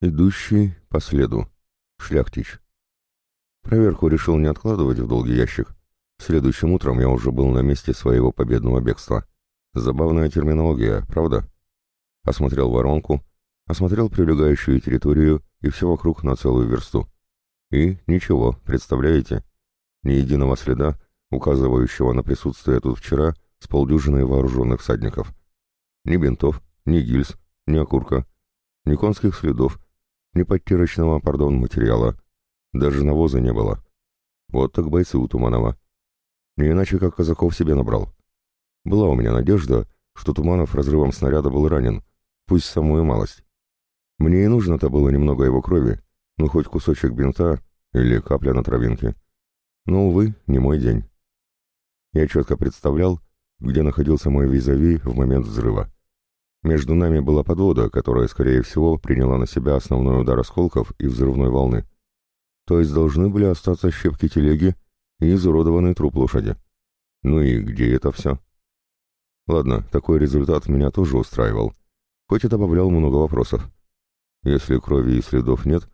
Идущий по следу. Шляхтич. Проверку решил не откладывать в долгий ящик. Следующим утром я уже был на месте своего победного бегства. Забавная терминология, правда? Осмотрел воронку, осмотрел прилегающую территорию и все вокруг на целую версту. И ничего, представляете? Ни единого следа, указывающего на присутствие тут вчера с полдюжиной вооруженных всадников. Ни бинтов, ни гильз, ни окурка, ни конских следов, ни подтирочного, пардон, материала. Даже навоза не было. Вот так бойцы у Туманова. Не иначе, как казаков себе набрал. Была у меня надежда, что Туманов разрывом снаряда был ранен, пусть самую малость. Мне и нужно-то было немного его крови, ну хоть кусочек бинта или капля на травинке. Но, увы, не мой день. Я четко представлял, где находился мой визави в момент взрыва. Между нами была подвода, которая, скорее всего, приняла на себя основной удар осколков и взрывной волны. То есть должны были остаться щепки телеги и изуродованный труп лошади. Ну и где это все? Ладно, такой результат меня тоже устраивал, хоть и добавлял много вопросов. Если крови и следов нет,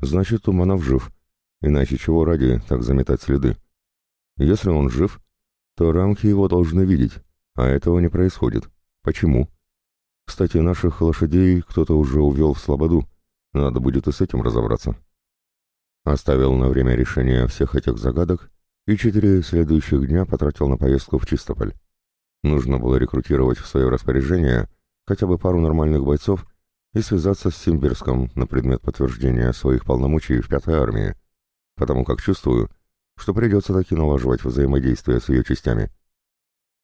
значит Туманов жив, иначе чего ради так заметать следы? Если он жив, то рамки его должны видеть, а этого не происходит. Почему? Кстати, наших лошадей кто-то уже увел в слободу. Надо будет и с этим разобраться. Оставил на время решения всех этих загадок и четыре следующих дня потратил на поездку в Чистополь. Нужно было рекрутировать в свое распоряжение хотя бы пару нормальных бойцов и связаться с Симбирском на предмет подтверждения своих полномочий в Пятой армии, потому как чувствую, что придется таки налаживать взаимодействие с ее частями.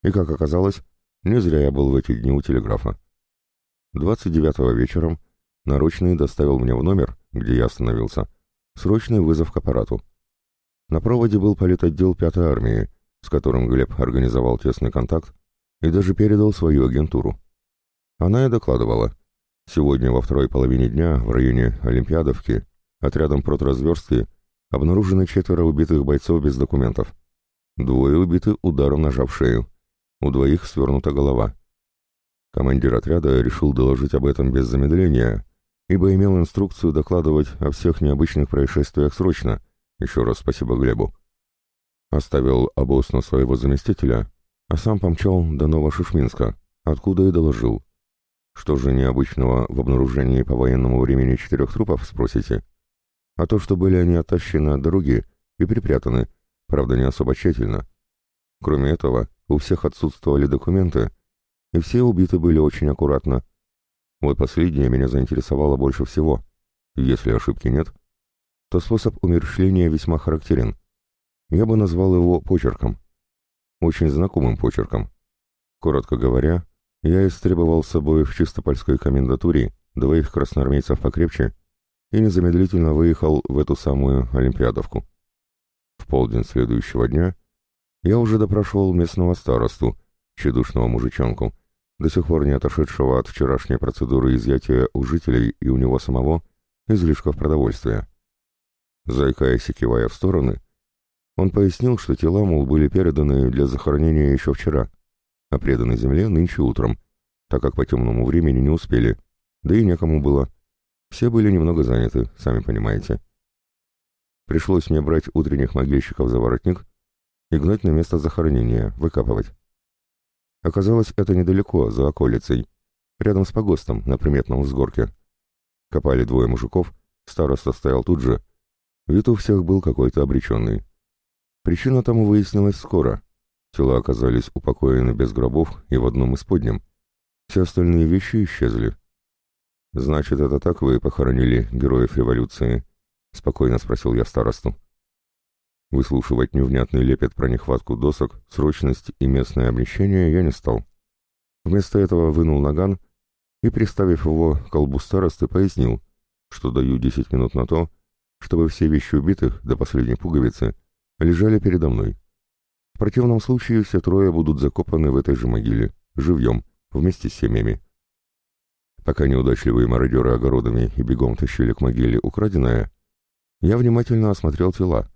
И, как оказалось, не зря я был в эти дни у телеграфа. 29-го вечером наручный доставил мне в номер, где я остановился, срочный вызов к аппарату. На проводе был политотдел 5-й армии, с которым Глеб организовал тесный контакт и даже передал свою агентуру. Она и докладывала. Сегодня во второй половине дня в районе Олимпиадовки отрядом протразверстки обнаружены четверо убитых бойцов без документов. Двое убиты ударом ножа в шею. У двоих свернута голова. Командир отряда решил доложить об этом без замедления, ибо имел инструкцию докладывать о всех необычных происшествиях срочно. Еще раз спасибо Глебу. Оставил обоз на своего заместителя, а сам помчал до Новошишминска, откуда и доложил. Что же необычного в обнаружении по военному времени четырех трупов, спросите? А то, что были они оттащены от дороги и припрятаны, правда не особо тщательно. Кроме этого, у всех отсутствовали документы, и все убиты были очень аккуратно. Вот последнее меня заинтересовало больше всего. Если ошибки нет, то способ умерщвления весьма характерен. Я бы назвал его почерком. Очень знакомым почерком. Коротко говоря, я истребовал с собой в чистопольской комендатуре двоих красноармейцев покрепче и незамедлительно выехал в эту самую Олимпиадовку. В полдень следующего дня я уже допрашивал местного старосту, чедушного мужичонку, до сих пор не отошедшего от вчерашней процедуры изъятия у жителей и у него самого излишков продовольствия. Заикаясь и кивая в стороны, он пояснил, что тела, мол, были переданы для захоронения еще вчера, а преданы земле нынче утром, так как по темному времени не успели, да и некому было. Все были немного заняты, сами понимаете. Пришлось мне брать утренних могильщиков за воротник и гнать на место захоронения, выкапывать. Оказалось, это недалеко, за околицей, рядом с погостом, на приметном взгорке. Копали двое мужиков, староста стоял тут же. Вид у всех был какой-то обреченный. Причина тому выяснилась скоро. Тела оказались упокоены без гробов и в одном из подням. Все остальные вещи исчезли. «Значит, это так вы похоронили героев революции?» — спокойно спросил я старосту. Выслушивать невнятный лепет про нехватку досок, срочность и местное обнищение я не стал. Вместо этого вынул наган и, приставив его к колбу старосты, пояснил, что даю десять минут на то, чтобы все вещи убитых до последней пуговицы лежали передо мной. В противном случае все трое будут закопаны в этой же могиле, живьем, вместе с семьями. Пока неудачливые мародеры огородами и бегом тащили к могиле украденное, я внимательно осмотрел тела,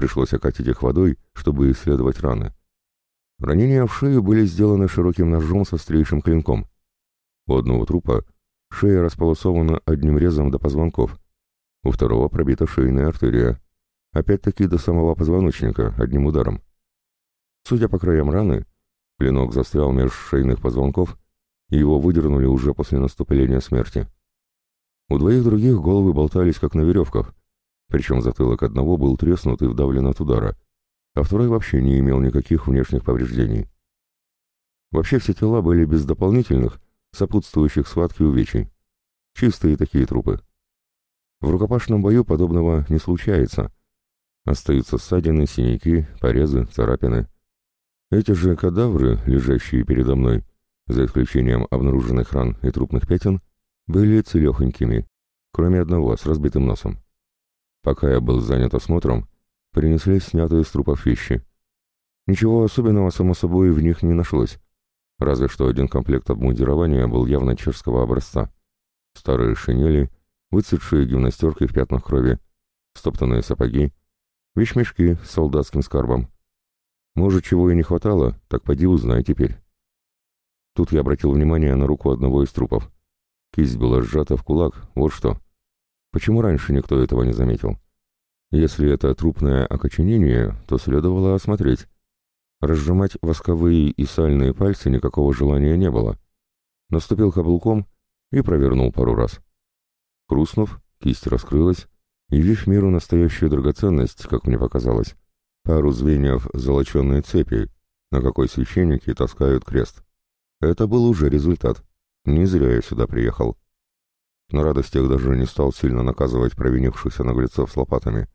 Пришлось окатить их водой, чтобы исследовать раны. Ранения в шею были сделаны широким ножом со острейшим клинком. У одного трупа Шея располосована одним резом до позвонков. У второго пробита шейная артерия. Опять-таки до самого позвоночника, одним ударом. Судя по краям раны, клинок застрял меж шейных позвонков, и его выдернули уже после наступления смерти. У двоих других головы болтались как на веревках, причем затылок одного был треснут и вдавлен от удара, а второй вообще не имел никаких внешних повреждений. Вообще все тела были без дополнительных, сопутствующих схватке увечий. Чистые такие трупы. В рукопашном бою подобного не случается. Остаются ссадины, синяки, порезы, царапины. Эти же кадавры, лежащие передо мной, за исключением обнаруженных ран и трупных пятен, были целехонькими, кроме одного с разбитым носом. Пока я был занят осмотром, принесли снятые с трупов вещи. Ничего особенного, само собой, в них не нашлось, разве что один комплект обмундирования был явно чешского образца. Старые шинели, выцветшие гимнастерки в пятнах крови, стоптанные сапоги, вещмешки с солдатским скарбом. Может, чего и не хватало, так поди узнай теперь. Тут я обратил внимание на руку одного из трупов. Кисть была сжата в кулак, вот что. Почему раньше никто этого не заметил? Если это трупное окоченение, то следовало осмотреть. Разжимать восковые и сальные пальцы никакого желания не было. Наступил каблуком и провернул пару раз. Хрустнув, кисть раскрылась, явив миру настоящую драгоценность, как мне показалось. Пару звеньев золоченой цепи, на какой священники таскают крест. Это был уже результат. Не зря я сюда приехал. На радостях даже не стал сильно наказывать провинившихся наглецов с лопатами.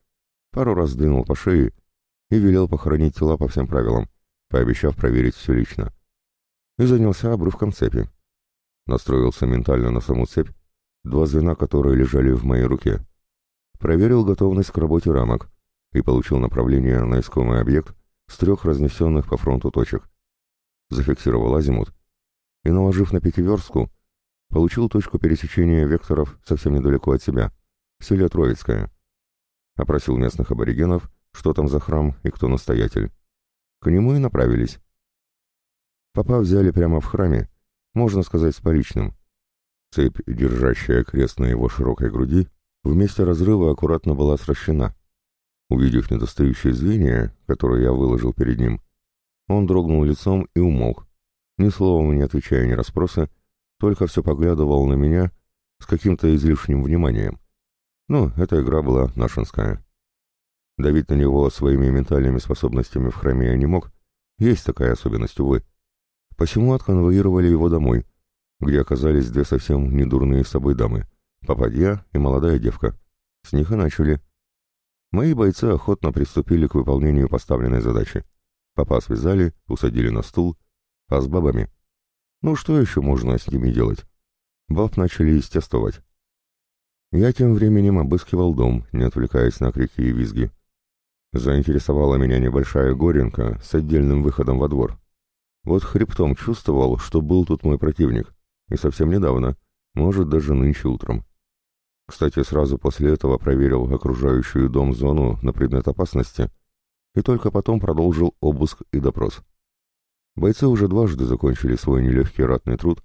Пару раз двинул по шее и велел похоронить тела по всем правилам, пообещав проверить все лично. И занялся обрывком цепи. Настроился ментально на саму цепь, два звена, которые лежали в моей руке. Проверил готовность к работе рамок и получил направление на искомый объект с трех разнесенных по фронту точек. Зафиксировал азимут и, наложив на пятиверстку, получил точку пересечения векторов совсем недалеко от себя, в селе Троицкое. Опросил местных аборигенов, что там за храм и кто настоятель. К нему и направились. Папа взяли прямо в храме, можно сказать, с поличным. Цепь, держащая крест на его широкой груди, в разрыва аккуратно была сращена. Увидев недостающие звенья, которые я выложил перед ним, он дрогнул лицом и умолк ни словом не отвечая ни расспросы, только все поглядывал на меня с каким-то излишним вниманием. Ну, эта игра была нашинская. Давить на него своими ментальными способностями в храме я не мог, есть такая особенность, увы. Посему отконвоировали его домой, где оказались две совсем недурные с собой дамы, попадья и молодая девка. С них и начали. Мои бойцы охотно приступили к выполнению поставленной задачи. Папа связали, усадили на стул, а с бабами? Ну что еще можно с ними делать? Баб начали естествовать. Я тем временем обыскивал дом, не отвлекаясь на крики и визги. Заинтересовала меня небольшая горенка с отдельным выходом во двор. Вот хребтом чувствовал, что был тут мой противник, и совсем недавно, может, даже нынче утром. Кстати, сразу после этого проверил окружающую дом зону на предмет опасности и только потом продолжил обыск и допрос. Бойцы уже дважды закончили свой нелегкий ратный труд,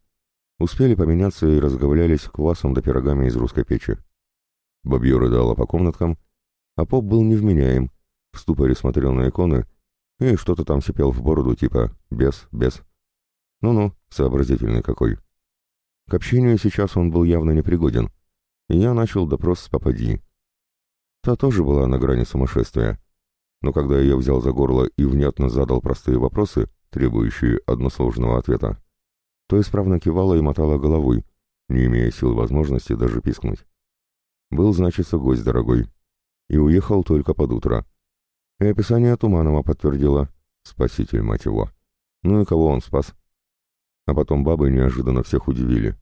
успели поменяться и разговлялись квасом да пирогами из русской печи. Бабье рыдала по комнаткам, а поп был невменяем, в ступоре смотрел на иконы и что-то там сипел в бороду типа «бес, бес». Ну-ну, сообразительный какой. К общению сейчас он был явно непригоден, и я начал допрос с попади. Та тоже была на грани сумасшествия, но когда я ее взял за горло и внятно задал простые вопросы, требующие односложного ответа, то исправно кивала и мотала головой, не имея сил возможности даже пискнуть. Был, значится, гость дорогой. И уехал только под утро. И описание Туманова подтвердило. Спаситель, мать его. Ну и кого он спас? А потом бабы неожиданно всех удивили.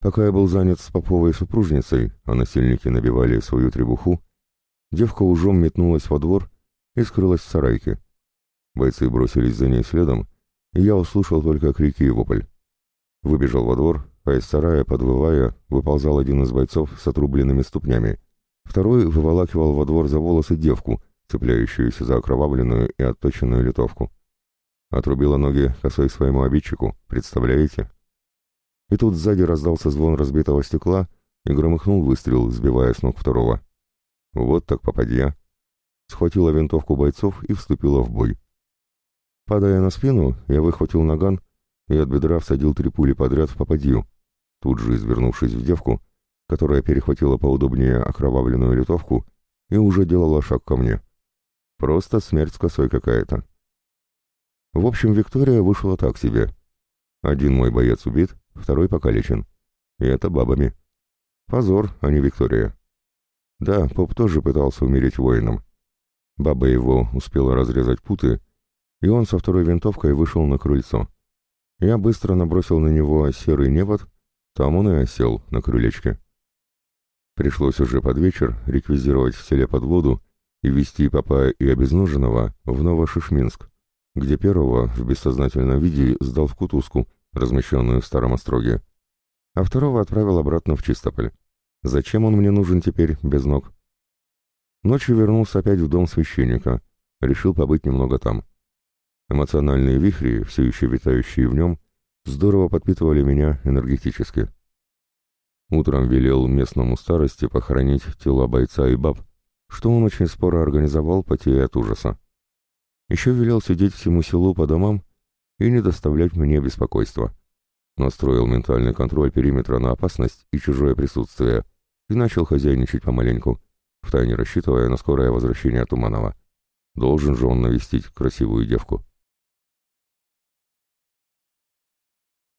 Пока я был занят с поповой супружницей, а насильники набивали свою требуху, девка ужом метнулась во двор и скрылась в сарайке. Бойцы бросились за ней следом, и я услышал только крики и вопль. Выбежал во двор, а из сарая, подвывая, выползал один из бойцов с отрубленными ступнями. Второй выволакивал во двор за волосы девку, цепляющуюся за окровавленную и отточенную литовку. Отрубила ноги косой своему обидчику, представляете? И тут сзади раздался звон разбитого стекла и громыхнул выстрел, сбивая с ног второго. Вот так попадья. Схватила винтовку бойцов и вступила в бой. Падая на спину, я выхватил наган и от бедра всадил три пули подряд в попадью, тут же извернувшись в девку, которая перехватила поудобнее окровавленную литовку и уже делала шаг ко мне. Просто смерть с косой какая-то. В общем, Виктория вышла так себе. Один мой боец убит, второй покалечен. И это бабами. Позор, а не Виктория. Да, поп тоже пытался умереть воином. Баба его успела разрезать путы, и он со второй винтовкой вышел на крыльцо. Я быстро набросил на него серый невод, там он и осел на крылечке. Пришлось уже под вечер реквизировать в селе подводу и везти папа и обезноженного в Новошишминск, где первого в бессознательном виде сдал в кутузку, размещенную в Старом Остроге, а второго отправил обратно в Чистополь. Зачем он мне нужен теперь без ног? Ночью вернулся опять в дом священника, решил побыть немного там. Эмоциональные вихри, все еще витающие в нем, здорово подпитывали меня энергетически. Утром велел местному старости похоронить тела бойца и баб, что он очень споро организовал, потея от ужаса. Еще велел сидеть всему селу по домам и не доставлять мне беспокойства. Настроил ментальный контроль периметра на опасность и чужое присутствие и начал хозяйничать помаленьку, втайне рассчитывая на скорое возвращение Туманова. Должен же он навестить красивую девку.